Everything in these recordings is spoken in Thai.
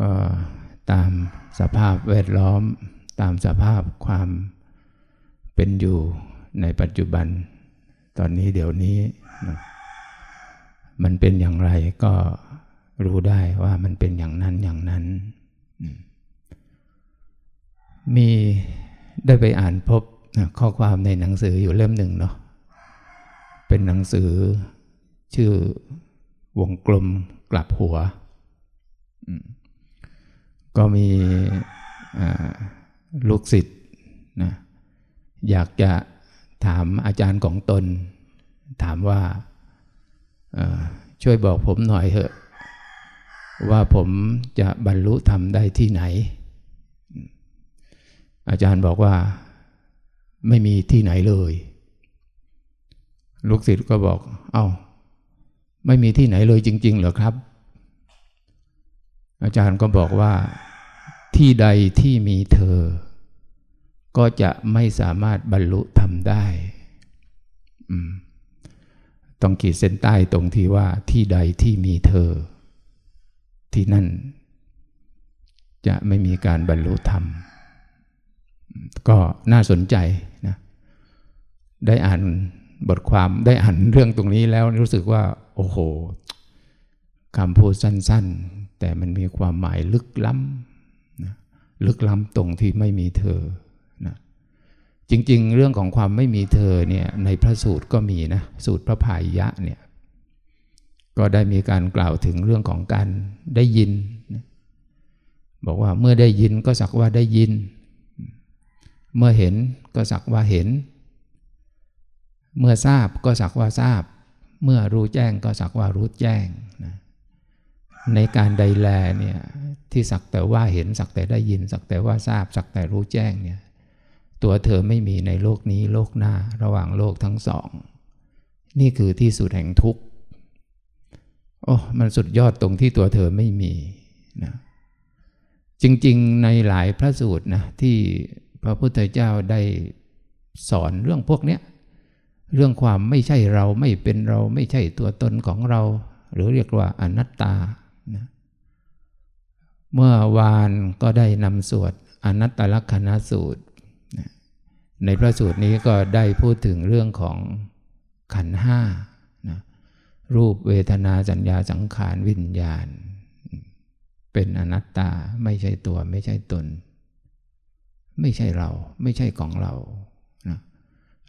ก็ตามสภาพแวดล้อม ตามสภาพความเป็นอยู่ในปัจจุบัน ตอนนี้เดี๋ยวนี้นะมันเป็นอย่างไรก็รู้ได้ว่ามันเป็นอย่างนั้นอย่างนั้น มีได้ไปอ่านพบข้อความในหนังสืออยู่เล่มหนึ่งเนาะเป็นหนังสือชื่อวงกลมกลับหัว ก็มีลูกศิษย์นะอยากจะถามอาจารย์ของตน ถามว่าช่วยบอกผมหน่อยเถอะ ว่าผมจะบรรลุธรรมได้ที่ไหน อาจารย์บอกว่าไม่มีที่ไหนเลย ลูกศิษย์ก็บอก เอา้า ไม่มีที่ไหนเลยจริง ๆ เหรอครับ อาจารย์ก็บอกว่าที่ใดที่มีเธอ ก็จะไม่สามารถบรรลุธรรมได้ ต้องขีดเส้นใต้ตรงที่ว่าที่ใดที่มีเธอ ที่นั่น จะไม่มีการบรรลุธรรม ก็น่าสนใจนะได้อ่านบทความได้อ่านเรื่องตรงนี้แล้วรู้สึกว่า โอ้โหคำพูดสั้น ๆ แต่มันมีความหมายลึกล้ำนะลึกล้ำตรงที่ไม่มีเธอนะจริง ๆ เรื่องของความไม่มีเธอเนี่ยในพระสูตรก็มีนะสูตรพระพายยะเนี่ยก็ได้มีการกล่าวถึงเรื่องของการได้ยินนะบอกว่าเมื่อได้ยินก็สักว่าได้ยิน เมื่อเห็นก็สักว่าเห็น เมื่อทราบก็สักว่าทราบ เมื่อรู้แจ้งก็สักว่ารู้แจ้งนะ ในการใดแลเนี่ยที่สักแต่ว่าเห็นสักแต่ได้ยิน สักแต่ว่าทราบสักแต่รู้แจ้งเนี่ยตัวเธอไม่มีในโลกนี้โลกหน้าระหว่างโลกทั้งสอง นี่คือที่สุดแห่งทุกข์โอ้มันสุดยอดตรงที่ตัวเธอไม่มีนะจริงๆในหลายพระสูตรนะที่พระพุทธเจ้าได้สอนเรื่องพวกเนี้ยเรื่องความไม่ใช่เราไม่เป็นเราไม่ใช่ตัวตนของเรา หรือเรียกว่าอนัตตา เมื่อวานก็ได้นำสวดอนัตตลักษณสูตร ในพระสูตรนี้ก็ได้พูดถึงเรื่องของขันห้านะรูปเวทนาสัญญาสังขารวิญญาณ เป็นอนัตตาไม่ใช่ตัวไม่ใช่ตน ไม่ใช่เราไม่ใช่ของเรา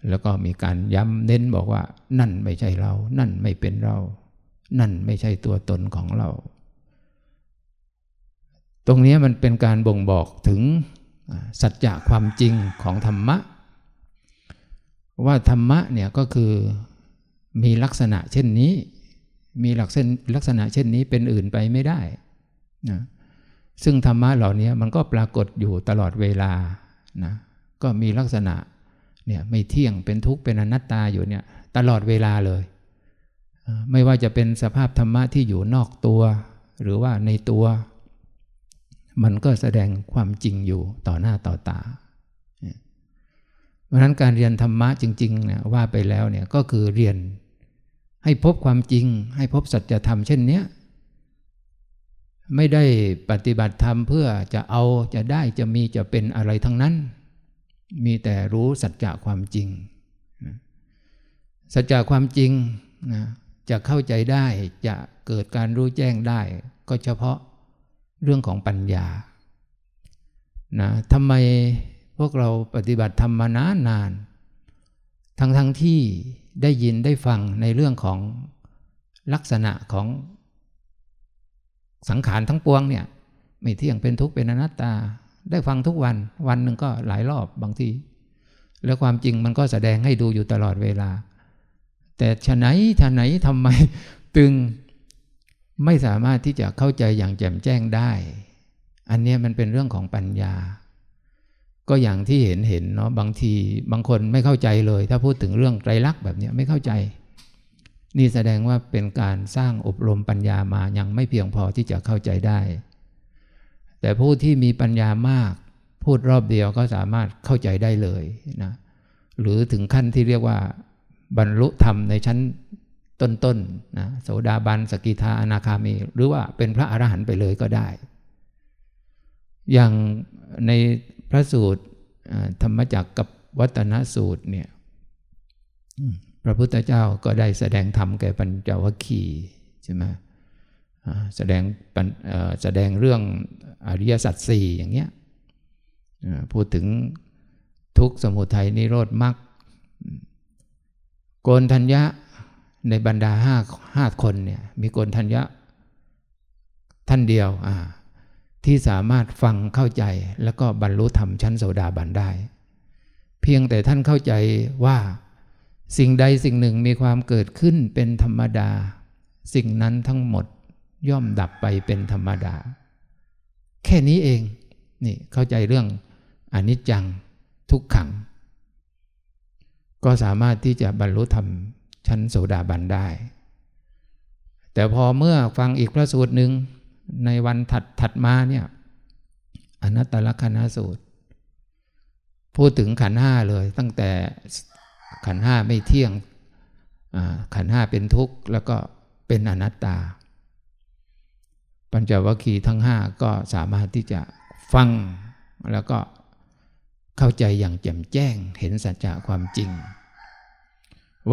แล้วก็มีการย้ำเน้นบอกว่า นั่นไม่ใช่เรา นั่นไม่เป็นเรา นั่นไม่ใช่ตัวตนของเรา ตรงนี้มันเป็นการบ่งบอกถึงสัจจะความจริงของธรรมะ ว่าธรรมะเนี่ยก็คือมีลักษณะเช่นนี้ มีลักษณะเช่นนี้เป็นอื่นไปไม่ได้นะซึ่งธรรมะเหล่านี้มันก็ปรากฏอยู่ตลอดเวลานะก็มีลักษณะเนี่ยไม่เที่ยงเป็นทุกข์เป็นอนัตตาอยู่เนี่ยตลอดเวลาเลย ไม่ว่าจะเป็นสภาพธรรมะที่อยู่นอกตัว หรือว่าในตัว มันก็แสดงความจริงอยู่ต่อหน้าต่อตา เพราะนั้นการเรียนธรรมะจริงๆนี่ยว่าไปแล้วเนี่ยก็คือเรียนให้พบความจริง ให้พบสัจธรรมเช่นนี้ไม่ได้ปฏิบัติธรรมเพื่อจะเอาจะได้จะมีจะเป็นอะไรทั้งนั้น มีแต่รู้สัจจะความจริง สัจจะความจริงนะจะเข้าใจได้จะเกิดการรู้แจ้งได้ ก็เฉพาะ เรื่องของปัญญานะทำไมพวกเราปฏิบัติธรรมมานานนาน ทั้งทั้งที่ได้ยินได้ฟังในเรื่องของลักษณะของสังขารทั้งปวงเนี่ยไม่เที่ยงเป็นทุกข์เป็นอนัตตา ได้ฟังทุกวัน วันหนึ่งก็หลายรอบบางที แล้วความจริงมันก็แสดงให้ดูอยู่ตลอดเวลา แต่ฉะไหนฉะไหนทำไมตึง ไม่สามารถที่จะเข้าใจอย่างแจ่มแจ้งได้ อันนี้มันเป็นเรื่องของปัญญา ก็อย่างที่เห็นเห็นเนาะบางทีบางคนไม่เข้าใจเลย ถ้าพูดถึงเรื่องไตรลักษณ์แบบนี้ไม่เข้าใจ นี่แสดงว่าเป็นการสร้างอบรมปัญญามายังไม่เพียงพอที่จะเข้าใจได้ แต่ผู้ที่มีปัญญามาก พูดรอบเดียวก็สามารถเข้าใจได้เลยนะหรือถึงขั้นที่เรียกว่าบรรลุธรรมในชั้น ต้นๆนนะโสดาบันสกิทาอนาคามี หรือว่าเป็นพระอรหันต์ไปเลยก็ได้ อย่างในพระสูตรธรรมจักกับวัตนสูตรเนี่ยพระพุทธเจ้าก็ได้แสดงธรรมแก่ปัญจวัคคีย์ใช่ไหมแสดงแสดงเรื่องอริยสัจสี่อย่างเงี้ยพูดถึงทุกสมุทัยนิโรธมรรคโกนทัญญะ ในบรรดาห้าห้าคนเนี่ยมีโกนทัญญะท่านเดียวที่สามารถฟังเข้าใจแล้วก็บรรลุธรรมชั้นโสดาบันได้ เพียงแต่ท่านเข้าใจว่า สิ่งใดสิ่งหนึ่งมีความเกิดขึ้นเป็นธรรมดา สิ่งนั้นทั้งหมดย่อมดับไปเป็นธรรมดา แค่นี้เองนี่เข้าใจเรื่องอนิจจังทุกขัง ก็สามารถที่จะบรรลุธรรม ชั้นโสดาบันได้ แต่พอเมื่อฟังอีกพระสูตรหนึ่งในวันถัดถัดมาเนี่ยอนัตตลกนาสูตร พูดถึงขันห้าเลย ตั้งแต่ขันห้าไม่เที่ยงขันห้าเป็นทุกข์ แล้วก็เป็นอนัตตา ปัญจวัคคีย์ทั้งห้าก็สามารถที่จะฟังแล้วก็เข้าใจอย่างแจ่มแจ้งเห็นสัจจะความจริง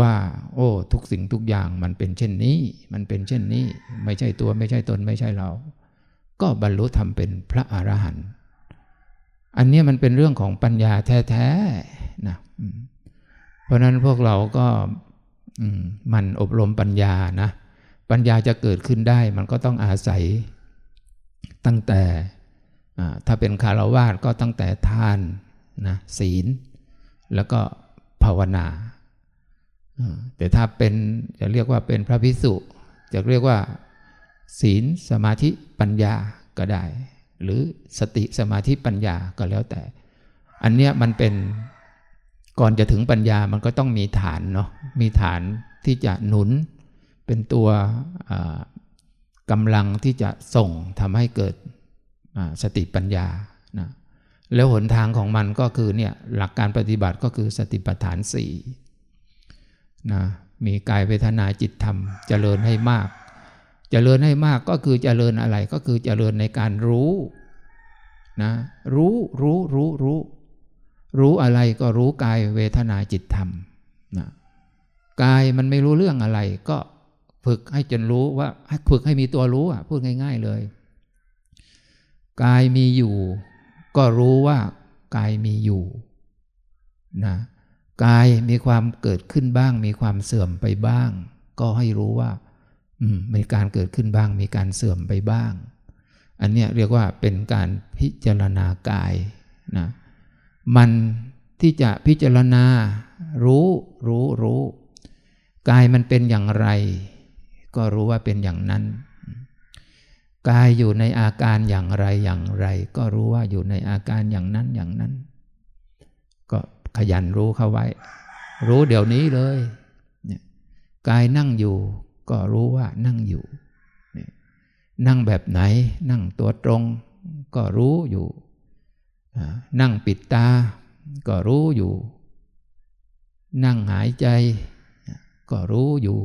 ว่า โอ้ ทุกสิ่งทุกอย่างมันเป็นเช่นนี้ มันเป็นเช่นนี้ ไม่ใช่ตัวไม่ใช่ตนไม่ใช่เรา ก็บรรลุธรรมเป็นพระอรหันต์อันนี้มันเป็นเรื่องของปัญญาแท้ๆนะเพราะนั้นพวกเราก็มันอบรมปัญญานะปัญญาจะเกิดขึ้นได้มันก็ต้องอาศัยตั้งแต่ถ้าเป็นคารวาสก็ตั้งแต่ทานนะศีล แล้วก็ภาวนา แต่ถ้าเป็นจะเรียกว่าเป็นพระพิสุจะเรียกว่า ศีลสมาธิปัญญาก็ได้ หรือสติสมาธิปัญญาก็แล้วแต่ อันเนี้ยมันเป็นก่อนจะถึงปัญญามันก็ต้องมีฐานเนาะมีฐานที่จะหนุนเป็นตัวกำลังที่จะส่งทำให้เกิดสติปัญญานะแล้วหนทางของมันก็คือเนี่ยหลักการปฏิบัติก็คือสติปัฏฐานสี่ นะมีกายเวทนาจิตธรรมจเจริญให้มากจเจริญให้มากก็คือจเจริญอะไรก็คือจเจริญในการรู้นะรู้รู้รู้รู้รู้อะไรก็รู้กายเวทนาจิตธรรมนะกายมันไม่รู้เรื่องอะไร ก็ฝึกให้จนรู้ว่าฝึกให้มีตัวรู้อะพูดง่าย ๆเลย กายมีอยู่ ก็รู้ว่ากายมีอยู่นะ กายมีความเกิดขึ้นบ้าง มีความเสื่อมไปบ้าง ก็ให้รู้ว่ามีการเกิดขึ้นบ้าง มีการเสื่อมไปบ้าง อันนี้เรียกว่าเป็นการพิจารณากายนะมันที่จะพิจารณา รู้ รู้รู้กายมันเป็นอย่างไร ก็รู้ว่าเป็นอย่างนั้นกายอยู่ในอาการอย่างไรอย่างไร ก็รู้ว่าอยู่ในอาการอย่างนั้นอย่างนั้น ขยันรู้เข้าไว้ รู้เดี๋ยวนี้เลยเนี่ยกายนั่งอยู่ ก็รู้ว่านั่งอยู่ นั่งแบบไหน นั่งตัวตรง ก็รู้อยู่ นั่งปิดตา ก็รู้อยู่ นั่งหายใจ ก็รู้อยู่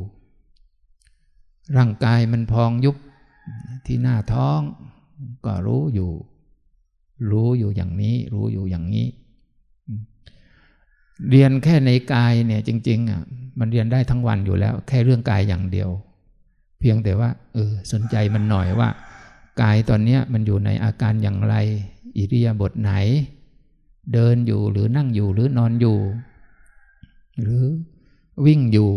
ร่างกายมันพองยุบที่หน้าท้อง ก็รู้อยู่ รู้อยู่อย่างนี้ รู้อยู่อย่างนี้ เรียนแค่ในกายเนี่ยจริงๆอะมันเรียนได้ทั้งวันอยู่แล้ว แค่เรื่องกายอย่างเดียว เพียงแต่ว่าเออสนใจมันหน่อยว่า กายตอนนี้มันอยู่ในอาการอย่างไร อิริยาบถไหน เดินอยู่หรือนั่งอยู่หรือนอนอยู่ หรือวิ่งอยู่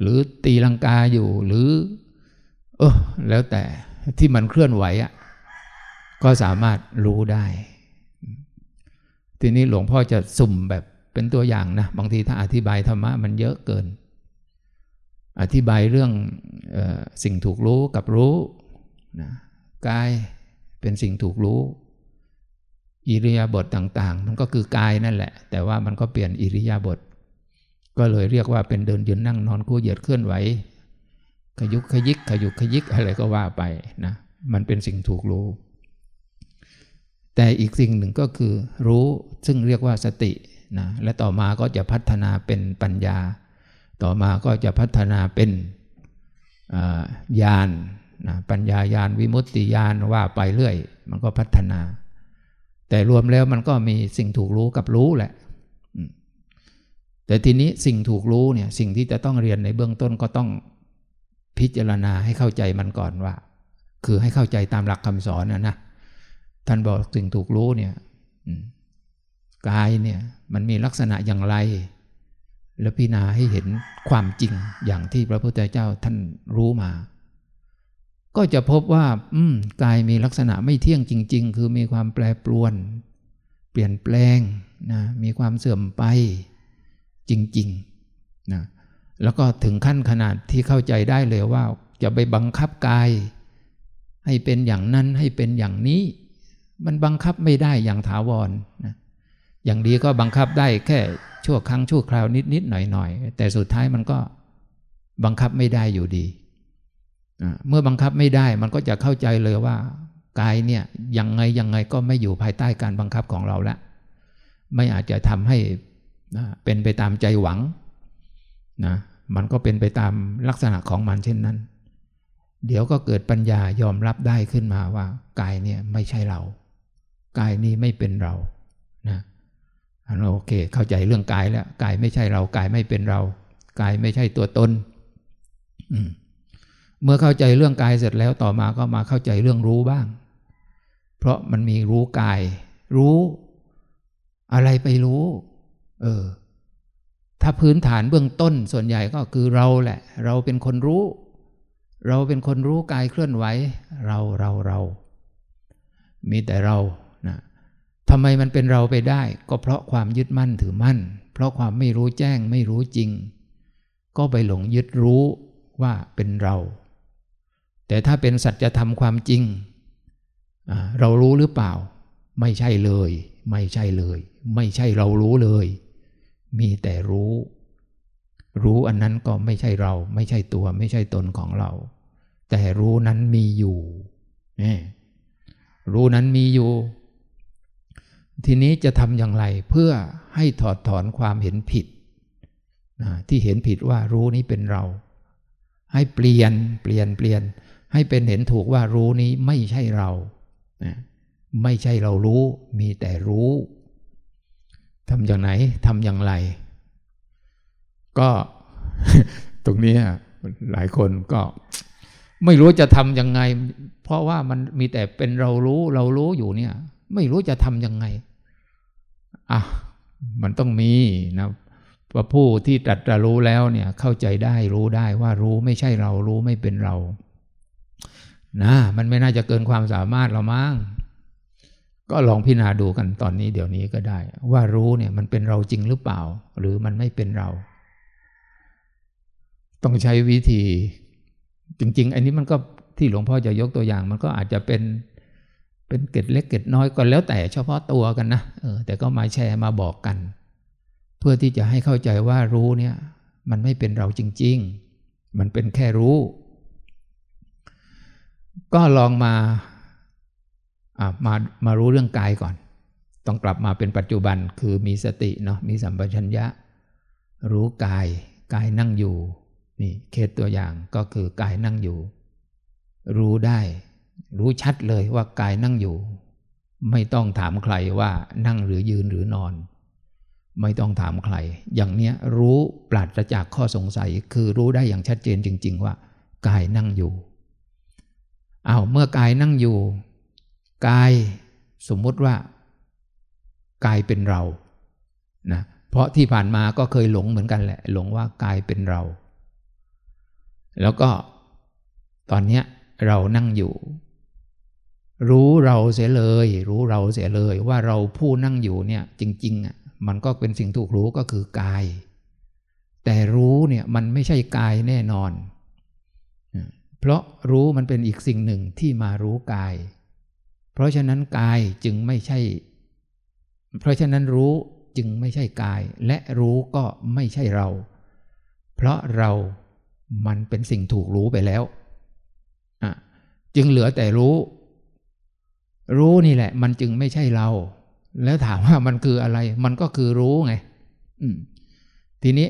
หรือตีลังกาอยู่หรือ เออแล้วแต่ที่มันเคลื่อนไหวอะก็สามารถรู้ได้ ทีนี้หลวงพ่อจะสุ่มแบบ เป็นตัวอย่างนะบางทีถ้าอธิบายธรรมะมันเยอะเกิน อธิบายเรื่องออสิ่งถูกรู้กับรู้นะกายเป็นสิ่งถูกรู้ อิริยาบถต่าง ๆ มันก็คือกายนั่นแหละ แต่ว่ามันก็เปลี่ยนอิริยาบถก็เลยเรียกว่าเป็นเดินยืนนั่งนอนคู่เหยียดเคลื่อนไหวขยุกขยิกขยุกขยิกอะไรก็ว่าไปนะมันเป็นสิ่งถูกรู้ แต่อีกสิ่งหนึ่งก็คือรู้ซึ่งเรียกว่าสติ นะและต่อมาก็จะพัฒนาเป็นปัญญา ต่อมาก็จะพัฒนาเป็นญาณนะปัญญาญาณวิมุตติญาณว่าไปเรื่อย มันก็พัฒนา แต่รวมแล้วมันก็มีสิ่งถูกรู้กับรู้แหละ แต่ทีนี้สิ่งถูกรู้เนี่ยสิ่งที่จะต้องเรียนในเบื้องต้นก็ต้องพิจารณาให้เข้าใจมันก่อนว่า คือให้เข้าใจตามหลักคำสอนนะนะท่านบอกสิ่งถูกรู้เนี่ย กายเนี่ยมันมีลักษณะอย่างไร แล้วพิจารณาให้เห็นความจริงอย่างที่พระพุทธเจ้าท่านรู้มา ก็จะพบว่า อืมกายมีลักษณะไม่เที่ยงจริง ๆ คือมีความแปรปรวน เปลี่ยนแปลงนะมีความเสื่อมไปจริงๆนะแล้วก็ถึงขั้นขนาดที่เข้าใจได้เลยว่า จะไปบังคับกาย ให้เป็นอย่างนั้นให้เป็นอย่างนี้ มันบังคับไม่ได้อย่างถาวรนะ อย่างดีก็บังคับได้แค่ชั่วครั้งชั่วคราวนิดนิดหน่อยหน่อยแต่สุดท้ายมันก็บังคับไม่ได้อยู่ดี เมื่อบังคับไม่ได้มันก็จะเข้าใจเลยว่ากายเนี่ยยังไงยังไงก็ไม่อยู่ภายใต้การบังคับของเราละไม่อาจจะทำให้เป็นไปตามใจหวังนะมันก็เป็นไปตามลักษณะของมันเช่นนั้น เดี๋ยวก็เกิดปัญญายอมรับได้ขึ้นมาว่ากายเนี่ยไม่ใช่เรา กายนี้ไม่เป็นเรา เราโอเค เข้าใจเรื่องกายแล้วกายไม่ใช่เรากายไม่เป็นเรา กายไม่ใช่ตัวตนเมื่อเข้าใจเรื่องกายเสร็จแล้วต่อมาก็มาเข้าใจเรื่องรู้บ้าง เพราะมันมีรู้กาย รู้ อะไรไปรู้ เออ ถ้าพื้นฐานเบื้องต้นส่วนใหญ่ก็คือเราแหละ เราเป็นคนรู้ เราเป็นคนรู้กายเคลื่อนไหว เราเราเรา มีแต่เรา ทำไมมันเป็นเราไปได้ ก็เพราะความยึดมั่นถือมั่น เพราะความไม่รู้แจ้งไม่รู้จริง ก็ไปหลงยึดรู้ว่าเป็นเรา แต่ถ้าเป็นสัจธรรมความจริง เรารู้หรือเปล่า ไม่ใช่เลย ไม่ใช่เลย ไม่ใช่เรารู้เลย มีแต่รู้ รู้อันนั้นก็ไม่ใช่เรา ไม่ใช่ตัว ไม่ใช่ตนของเรา แต่รู้นั้นมีอยู่ รู้นั้นมีอยู่ ทีนี้จะทำอย่างไรเพื่อให้ถอดถอนความเห็นผิดนะที่เห็นผิดว่ารู้นี้เป็นเรา ให้เปลี่ยนเปลี่ยนเปลี่ยน ให้เป็นเห็นถูกว่ารู้นี้ไม่ใช่เรานะไม่ใช่เรารู้ มีแต่รู้ทำอย่างไหนทำอย่างไร ก็ตรงนี้หลายคนก็ไม่รู้จะทำยังไง เพราะว่ามันมีแต่เป็นเรารู้เรารู้อยู่เนี่ย ไม่รู้จะทำยังไง อะมันต้องมีนะว่าผู้ที่ตรัสรู้แล้วเนี่ยเข้าใจได้รู้ได้ว่ารู้ไม่ใช่เรารู้ไม่เป็นเรานะมันไม่น่าจะเกินความสามารถเรามั้งก็ลองพิจารณาดูกันตอนนี้เดี๋ยวนี้ก็ได้ ว่ารู้เนี่ยมันเป็นเราจริงหรือเปล่า หรือมันไม่เป็นเรา ต้องใช้วิธี จริง ๆ อันนี้มันก็ที่หลวงพ่อจะยกตัวอย่าง มันก็อาจจะเป็น เป็นเกตเล็กเกตน้อยก็แล้วแต่เฉพาะตัวกันนะเออแต่ก็มาแชร์มาบอกกัน เพื่อที่จะให้เข้าใจว่ารู้เนี่ย มันไม่เป็นเราจริง ๆ มันเป็นแค่รู้ ก็ลองมาอ่ามามารู้เรื่องกายก่อน ต้องกลับมาเป็นปัจจุบันคือมีสติเนาะมีสัมปชัญญะ รู้กายกายนั่งอยู่นี่เคสตัวอย่างก็คือกายนั่งอยู่ รู้ได้ รู้ชัดเลยว่ากายนั่งอยู่ ไม่ต้องถามใครว่านั่งหรือยืนหรือนอน ไม่ต้องถามใคร อย่างเนี้ยรู้ปราศจากข้อสงสัยคือรู้ได้อย่างชัดเจนจริง ๆ ว่ากายนั่งอยู่อา้าวเมื่อกายนั่งอยู่กายสมมุติว่ากายเป็นเรานะเพราะที่ผ่านมาก็เคยหลงเหมือนกันแหละ หลงว่ากายเป็นเรา แล้วก็ตอนนี้เรานั่งอยู่ รู้เราเสียเลย รู้เราเสียเลย ว่าเราผู้นั่งอยู่เนี่ยจริงๆอะมันก็เป็นสิ่งถูกรู้ก็คือกาย แต่รู้เนี่ยมันไม่ใช่กายแน่นอน เพราะรู้มันเป็นอีกสิ่งหนึ่งที่มารู้กาย เพราะฉะนั้นกายจึงไม่ใช่ เพราะฉะนั้นรู้จึงไม่ใช่กาย และรู้ก็ไม่ใช่เรา เพราะเรามันเป็นสิ่งถูกรู้ไปแล้ว จึงเหลือแต่รู้ รู้นี่แหละ มันจึงไม่ใช่เรา แล้วถามว่ามันคืออะไร มันก็คือรู้ไงทีนี้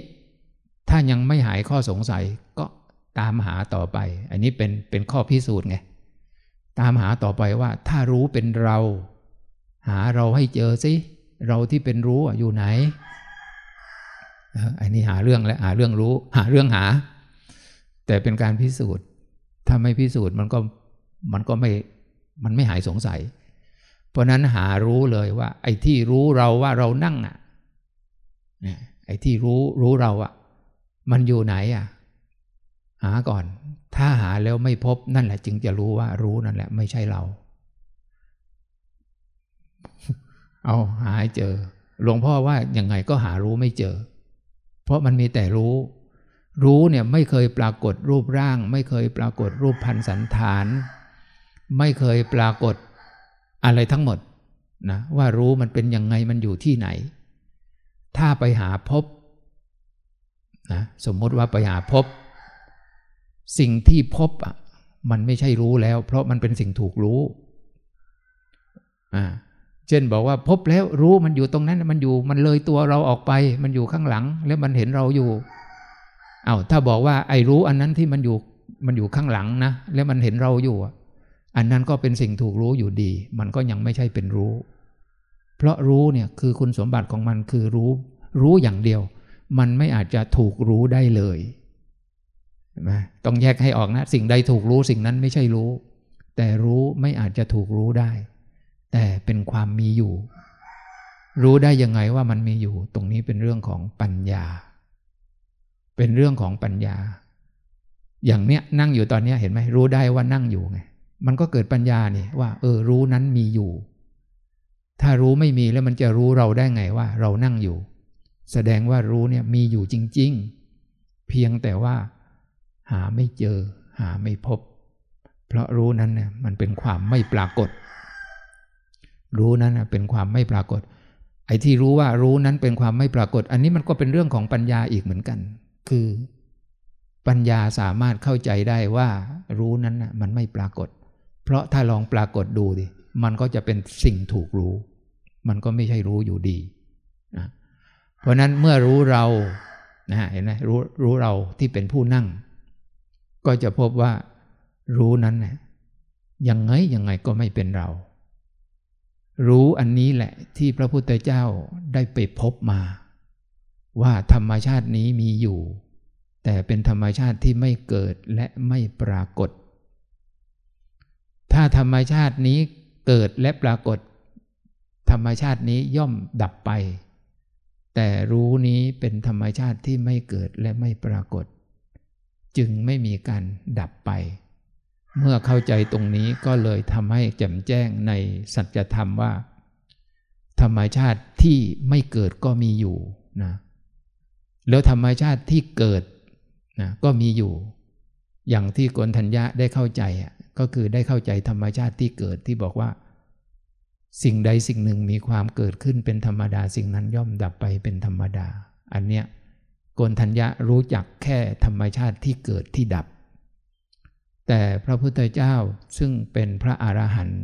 ถ้ายังไม่หายข้อสงสัยก็ตามหาต่อไป อันนี้เป็นเป็นข้อพิสูจน์ไงตามหาต่อไปว่า ถ้ารู้เป็นเรา หาเราให้เจอสิเราที่เป็นรู้อยู่ไหนอันนี้หาเรื่องและหาเรื่องรู้ หาเรื่องหา แต่เป็นการพิสูจน์ ถ้าไม่พิสูจน์มันก็มันก็ไม่ มันไม่หายสงสัย เพราะนั้นหารู้เลยว่า ไอ้ที่รู้เราว่าเรานั่งอะไอ้ที่รู้รู้เราอะ มันอยู่ไหนอะ หาก่อน ถ้าหาแล้วไม่พบนั่นแหละ จึงจะรู้ว่ารู้นั่นแหละ ไม่ใช่เรา เอาหาเจอ หลวงพ่อว่ายังไงก็หารู้ไม่เจอ เพราะมันมีแต่รู้รู้เนี่ยไม่เคยปรากฏรูปร่าง ไม่เคยปรากฏรูปพันสันฐาน ไม่เคยปรากฏอะไรทั้งหมดนะว่ารู้มันเป็นยังไงมันอยู่ที่ไหน ถ้าไปหาพบนะสมมติว่าไปหาพบ สิ่งที่พบอะมันไม่ใช่รู้แล้ว เพราะมันเป็นสิ่งถูกรู้อ่าเช่นบอกว่าพบแล้วรู้มันอยู่ตรงนั้นมันอยู่มันเลยตัวเราออกไป มันอยู่ข้างหลัง แล้วมันเห็นเราอยู่เอา้าถ้าบอกว่าไอ้รู้อันนั้นที่มันอยู่มันอยู่ข้างหลังนะแล้วมันเห็นเราอยู่ อันนั้นก็เป็นสิ่งถูกรู้อยู่ดี มันก็ยังไม่ใช่เป็นรู้ เพราะรู้เนี่ยคือคุณสมบัติของมันคือรู้ รู้อย่างเดียว มันไม่อาจจะถูกรู้ได้เลยนไหมต้องแยกให้ออกนะ สิ่งใดถูกรู้สิ่งนั้นไม่ใช่รู้ แต่รู้ไม่อาจจะถูกรู้ได้ แต่เป็นความมีอยู่ รู้ได้ยังไงว่ามันมีอยู่ ตรงนี้เป็นเรื่องของปัญญา เป็นเรื่องของปัญญา อย่างเนี้ยนั่งอยู่ตอนนี้เห็นไหมรู้ได้ว่านั่งอยู่ไง มันก็เกิดปัญญานี่ว่า เออ รู้นั้นมีอยู่ ถ้ารู้ไม่มีแล้วมันจะรู้เราได้ไงว่า เรานั่งอยู่ แสดงว่ารู้เนี่ยมีอยู่จริง ๆ เพียงแต่ว่า หาไม่เจอ หาไม่พบ เพราะรู้นั้นเนี่ยมันเป็นความไม่ปรากฏ รู้นั้นเป็นความไม่ปรากฏ ไอ้ที่รู้ว่ารู้นั้นเป็นความไม่ปรากฏ อันนี้มันก็เป็นเรื่องของปัญญาอีกเหมือนกัน คือปัญญาสามารถเข้าใจได้ว่ารู้นั้นมันไม่ปรากฏ เพราะถ้าลองปรากฏดูดิมันก็จะเป็นสิ่งถูกรู้ มันก็ไม่ใช่รู้อยู่ดีนะเพราะนั้นเมื่อรู้เรานะเห็นไหมรู้รู้เราที่เป็นผู้นั่ง ก็จะพบว่ารู้นั้นนะยังไงยังไงก็ไม่เป็นเรา รู้อันนี้แหละที่พระพุทธเจ้าได้ไปพบมา ว่าธรรมชาตินี้มีอยู่ แต่เป็นธรรมชาติที่ไม่เกิดและไม่ปรากฏ ถ้าธรรมชาตินี้เกิดและปรากฏ ธรรมชาตินี้ย่อมดับไป แต่รู้นี้เป็นธรรมชาติที่ไม่เกิดและไม่ปรากฏ จึงไม่มีการดับไป เมื่อเข้าใจตรงนี้ก็เลยทำให้แจ่มแจ้งในสัจธรรมว่า ธรรมชาติที่ไม่เกิดก็มีอยู่นะแล้วธรรมชาติที่เกิดนะก็มีอยู่ อย่างที่กนทัญญะได้เข้าใจอะ ก็คือได้เข้าใจธรรมชาติที่เกิดที่บอกว่า สิ่งใดสิ่งหนึ่งมีความเกิดขึ้นเป็นธรรมดา สิ่งนั้นย่อมดับไปเป็นธรรมดา อันเนี้ยโกนทัญญะรู้จักแค่ธรรมชาติที่เกิดที่ดับ แต่พระพุทธเจ้าซึ่งเป็นพระอรหันต์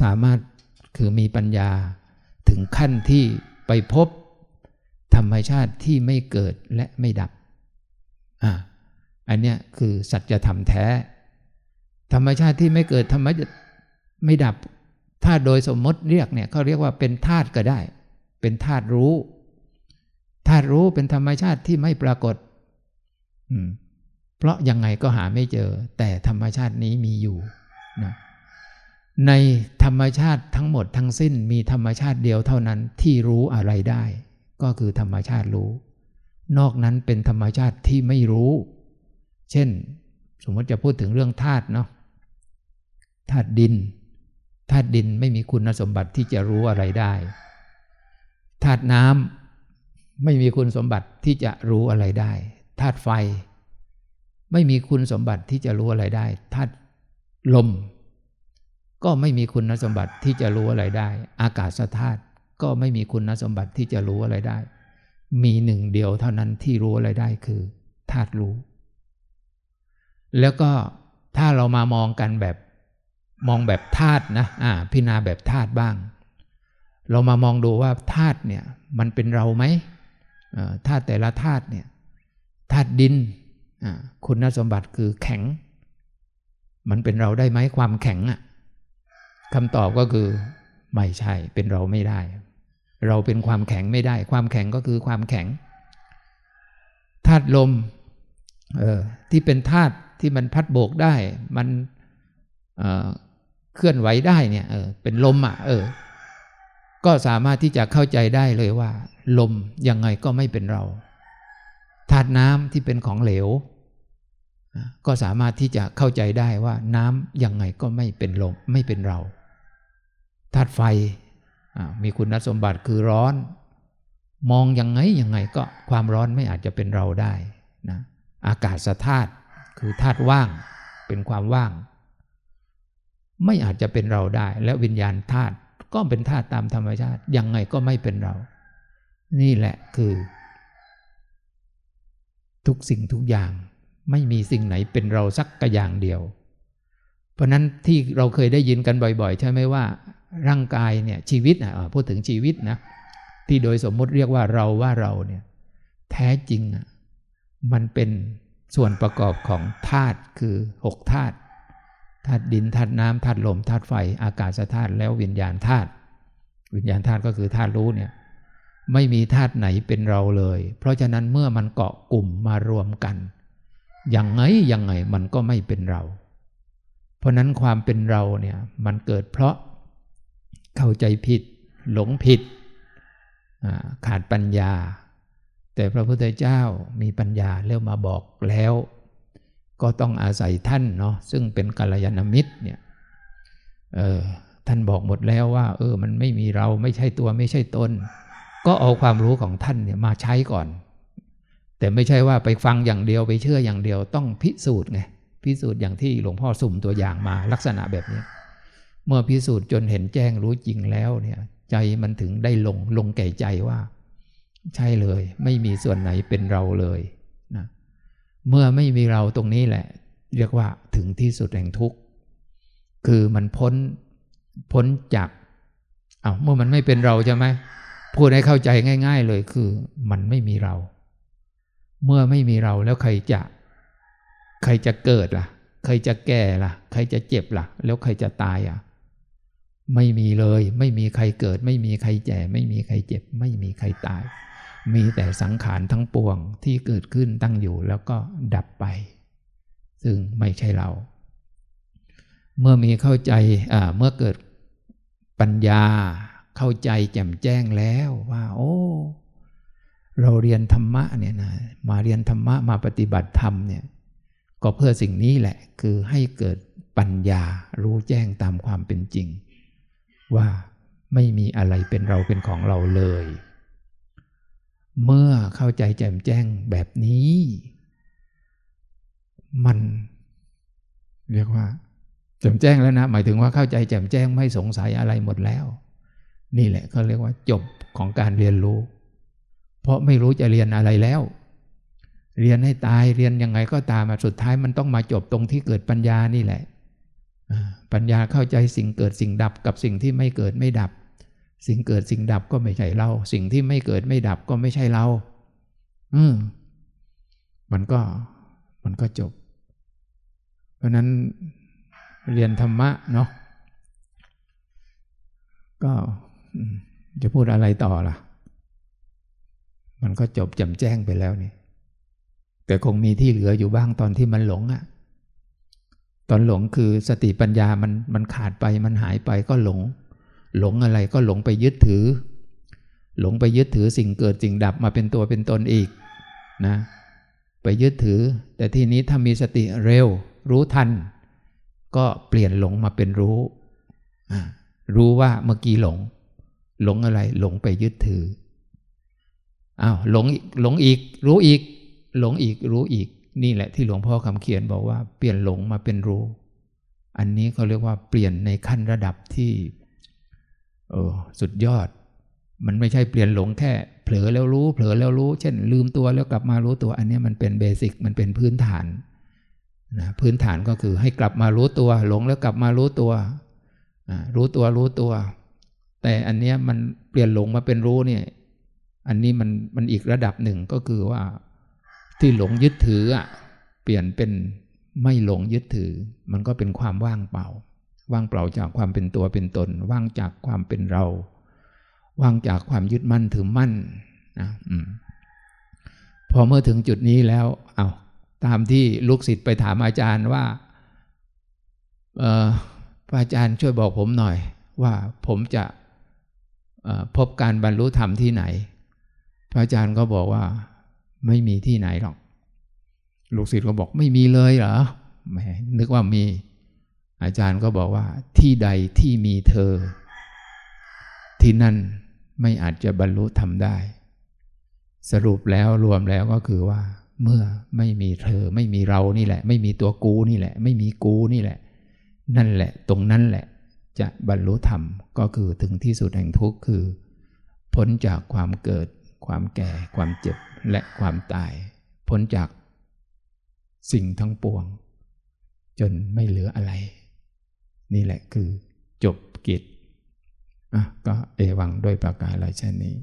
สามารถคือมีปัญญาถึงขั้นที่ไปพบธรรมชาติที่ไม่เกิดและไม่ดับ อ่า อันเนี้ยคือสัจธรรมแท้ ธรรมชาติที่ไม่เกิดธรรมชาติไม่ดับ ถ้าโดยสมมติเรียกเนี่ยเขาเรียกว่าเป็นธาตุก็ได้ เป็นธาตุรู้ธาตุรู้เป็นธรรมชาติที่ไม่ปรากฏอืมเพราะยังไงก็หาไม่เจอ แต่ธรรมชาตินี้มีอยู่นะในธรรมชาติทั้งหมดทั้งสิ้นมีธรรมชาติเดียวเท่านั้นที่รู้อะไรได้ ก็คือธรรมชาติรู้ นอกนั้นเป็นธรรมชาติที่ไม่รู้ เช่น สมมติจะพูดถึงเรื่องธาตุเนาะ ธาตุดินธาตุดินไม่มีคุณสมบัติที่จะรู้อะไรได้ธาตุน้ำไม่มีคุณสมบัติที่จะรู้อะไรได้ธาตุไฟ ไม่มีคุณสมบัติที่จะรู้อะไรได้ธาตุลม ก็ไม่มีคุณสมบัติที่จะรู้อะไรได้ อากาศธาตุก็ไม่มีคุณสมบัติที่จะรู้อะไรได้ มีหนึ่งเดียวเท่านั้นที่รู้อะไรได้คือธาตุรู้ แล้วก็ถ้าเรามามองกันแบบ มองแบบธาตุนะอ่าพิจารณาแบบธาตุบ้าง เรามามองดูว่าธาตุเนี่ยมันเป็นเราไหมธาตุแต่ละธาตุเนี่ยธาตุดินคุณสมบัติคือแข็ง มันเป็นเราได้ไหมความแข็งอะคำตอบก็คือไม่ใช่เป็นเราไม่ได้ เราเป็นความแข็งไม่ได้ ความแข็งก็คือความแข็งธาตุลมเออที่เป็นธาตุที่มันพัดโบกได้ มัน เคลื่อนไหวได้เนี่ยเออเป็นลมอะเออ ก็สามารถที่จะเข้าใจได้เลยว่า ลมยังไงก็ไม่เป็นเราธาตุน้ำที่เป็นของเหลว ก็สามารถที่จะเข้าใจได้ว่าน้ำยังไงก็ไม่เป็นลมไม่เป็นเราธาตุไฟมีคุณสมบัติคือร้อน มองยังไงยังไงก็ความร้อนไม่อาจจะเป็นเราได้นะอากาศธาตุคือธาตุว่างเป็นความว่าง ไม่อาจจะเป็นเราได้ และวิญญาณธาตุก็เป็นธาตุตามธรรมชาติ ยังไงก็ไม่เป็นเรา นี่แหละคือ ทุกสิ่งทุกอย่าง ไม่มีสิ่งไหนเป็นเราสักกระอย่างเดียว เพราะนั้นที่เราเคยได้ยินกันบ่อย ๆ ใช่ไหมว่า ร่างกายเนี่ยชีวิตนะพูดถึงชีวิตนะ ที่โดยสมมติเรียกว่าเราว่าเราเนี่ย แท้จริงอะมันเป็นส่วนประกอบของธาตุคือหกธาตุ ธาตุดินธาตุน้ำธาตุลมธาตุไฟ อากาศธาตุแล้ววิญญาณธาตุวิญญาณธาตุก็คือธาตุรู้เนี่ยไม่มีธาตุไหนเป็นเราเลย เพราะฉะนั้นเมื่อมันเกาะกลุ่มมารวมกันยังไงยังไงมันก็ไม่เป็นเรา เพราะนั้นความเป็นเราเนี่ยมันเกิดเพราะเข้าใจผิด หลงผิด ขาดปัญญา แต่พระพุทธเจ้ามีปัญญาเริ่มมาบอกแล้ว ก็ต้องอาศัยท่านเนาะซึ่งเป็นกัลยาณมิตรเนี่ยเออท่านบอกหมดแล้วว่า เออ มันไม่มีเราไม่ใช่ตัวไม่ใช่ตน ก็เอาความรู้ของท่านเนี่ยมาใช้ก่อน แต่ไม่ใช่ว่าไปฟังอย่างเดียวไปเชื่ออย่างเดียวต้องพิสูจน์ไงพิสูจน์อย่างที่หลวงพ่อสุ่มตัวอย่างมาลักษณะแบบนี้ เมื่อพิสูจน์จนเห็นแจ้งรู้จริงแล้วเนี่ยใจมันถึงได้ลงลงแก่ใจว่า ใช่เลย ไม่มีส่วนไหนเป็นเราเลย เมื่อไม่มีเราตรงนี้แหละ เรียกว่าถึงที่สุดแห่งทุกข์คือมันพ้นพ้นจากเอาเมื่อมันไม่เป็นเราใช่ไหมพูดให้เข้าใจง่าย ๆ เลยคือ มันไม่มีเรา เมื่อไม่มีเราแล้วใครจะ ใครจะเกิดล่ะ ใครจะแก่ล่ะ ใครจะเจ็บล่ะ แล้วใครจะตายอะ ไม่มีเลย ไม่มีใครเกิด ไม่มีใครแก่ไม่มีใครเจ็บ ไม่มีใครตาย มีแต่สังขารทั้งปวงที่เกิดขึ้นตั้งอยู่แล้วก็ดับไป ซึ่งไม่ใช่เรา เมื่อมีเข้าใจเมื่อเกิดปัญญาเข้าใจแจ่มแจ้งแล้วว่า โอ้ เราเรียนธรรมะเนี่ยนะมาเรียนธรรมะมาปฏิบัติธรรมเนี่ย ก็เพื่อสิ่งนี้แหละ คือให้เกิดปัญญารู้แจ้งตามความเป็นจริง ว่าไม่มีอะไรเป็นเราเป็นของเราเลย เมื่อเข้าใจแจ่มแจ้งแบบนี้ มันเรียกว่า แจ่มแจ้งแล้วนะ หมายถึงว่าเข้าใจแจ่มแจ้งไม่สงสัยอะไรหมดแล้ว นี่แหละเขาเรียกว่า จบของการเรียนรู้ เพราะไม่รู้จะเรียนอะไรแล้ว เรียนให้ตายเรียนยังไงก็ตามมาสุดท้ายมันต้องมาจบตรงที่เกิดปัญญานี่แหละปัญญาเข้าใจสิ่งเกิดสิ่งดับกับสิ่งที่ไม่เกิดไม่ดับ สิ่งเกิดสิ่งดับก็ไม่ใช่เรา สิ่งที่ไม่เกิดไม่ดับก็ไม่ใช่เรา อืมมันก็มันก็จบ เพราะนั้นเรียนธรรมะเนาะก็จะพูดอะไรต่อล่ะ มันก็จบจำแจ้งไปแล้วนี่ แต่คงมีที่เหลืออยู่บ้างตอนที่มันหลงอะ่ะ ตอนหลงคือสติปัญญามันมันขาดไปมันหายไปก็หลง หลงอะไรก็หลงไปยึดถือ หลงไปยึดถือสิ่งเกิดสิ่งดับมาเป็นตัวเป็นตนอีกนะไปยึดถือ แต่ทีนี้ถ้ามีสติเร็ว รู้ทัน ก็เปลี่ยนหลงมาเป็นรู้รู้ว่าเมื่อกี้หลง หลงอะไรหลงไปยึดถืออ้าวหลงหลงอีก รู้อีก หลงอีกรู้อีก นี่แหละที่หลวงพ่อคำเขียนบอกว่าเปลี่ยนหลงมาเป็นรู้ อันนี้เขาเรียกว่าเปลี่ยนในขั้นระดับที่ โอ้สุดยอด มันไม่ใช่เปลี่ยนหลงแค่ เผลอแล้วรู้ เผลอแล้วรู้ เช่น ลืมตัวแล้วกลับมารู้ตัว อันนี้มันเป็นเบสิกมันเป็นพื้นฐานนะพื้นฐานก็คือให้กลับมารู้ตัว หลงแล้วกลับมารู้ตัวรู้ตัวรู้ตัว แต่อันนี้มันเปลี่ยนหลงมาเป็นรู้เนี่ย อันนี้มันมันอีกระดับหนึ่งก็คือว่า ที่หลงยึดถืออะเปลี่ยนเป็นไม่หลงยึดถือ มันก็เป็นความว่างเปล่า ว่างเปล่าจากความเป็นตัวเป็นตน ว่างจากความเป็นเรา ว่างจากความยึดมั่นถือมั่นนะอพอเมื่อถึงจุดนี้แล้ว เอาตามที่ลูกศิษย์ไปถามอาจารย์ว่าพระอาจารย์ช่วยบอกผมหน่อย ว่าผมจะพบการบรรลุธรรมที่ไหน พระอาจารย์ก็บอกว่า ไม่มีที่ไหนหรอก ลูกศิษย์ก็บอกไม่มีเลยเหรอแหมนึกว่ามี อาจารย์ก็บอกว่า ที่ใดที่มีเธอ ที่นั่นไม่อาจจะบรรลุธรรมได้ สรุปแล้วรวมแล้วก็คือว่า เมื่อไม่มีเธอ ไม่มีเรานี่แหละ ไม่มีตัวกูนี่แหละ ไม่มีกูนี่แหละ นั่นแหละ ตรงนั้นแหละ จะบรรลุธรรมก็คือถึงที่สุดแห่งทุกข์คือ พ้นจากความเกิด ความแก่ ความเจ็บและความตาย พ้นจากสิ่งทั้งปวง จนไม่เหลืออะไร นี่แหละคือจบกิจอะก็เอวังด้วยประกาศลาชนี้